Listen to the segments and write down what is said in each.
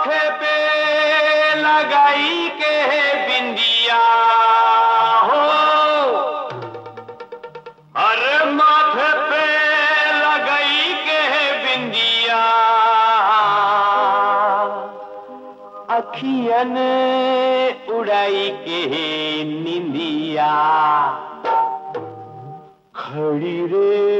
माथे पे लगाई के बिंदिया। हो। अरे माथे पे लगाई के बिंदिया। अखियन उड़ाई के निंदिया। खड़ी रे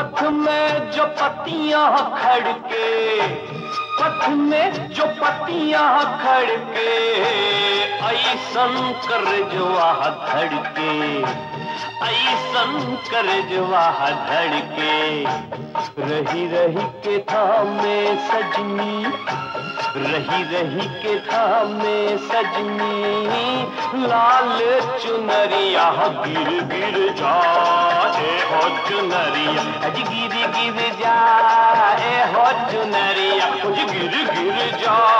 पथ में जो पत्तियाँ खड़के पथ में जो पत्तियाँ खड़के ऐसन कर जो आह धड़के ऐसन कर जो आह धड़के। रही रही के थामे सजनी रही रही के था मैं सजनी, लाल चुनरिया गिर गिर जाए हो चुनरिया। अज गिर गिर जाए हो चुनरिया गिर गिर जाए।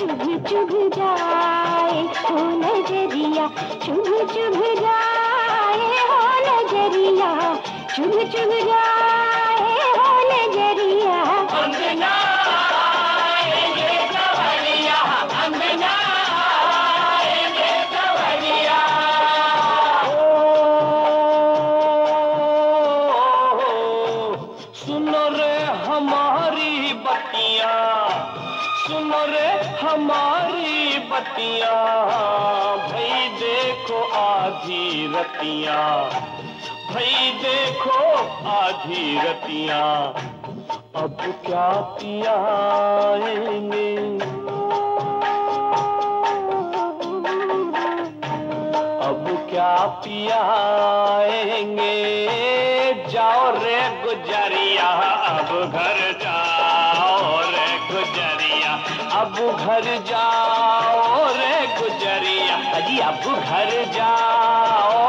चुभ चुभ जाए, हो नज़रिया, चुभ चुभ जाए, हो नज़रिया, चुभ चुभ जाए, हो नज़रिया। सुनो रे हमारी बतिया। सुनो रे हमारी बतिया, भाई देखो आधी रतिया, भाई देखो आधी रतिया। अब क्या पियाएँगे अब क्या पियाएँगे जाओ रे गुजरिया, अब घर रे गुजरिया अब घर जाओ रे गुजरिया। अजी अब घर जाओ।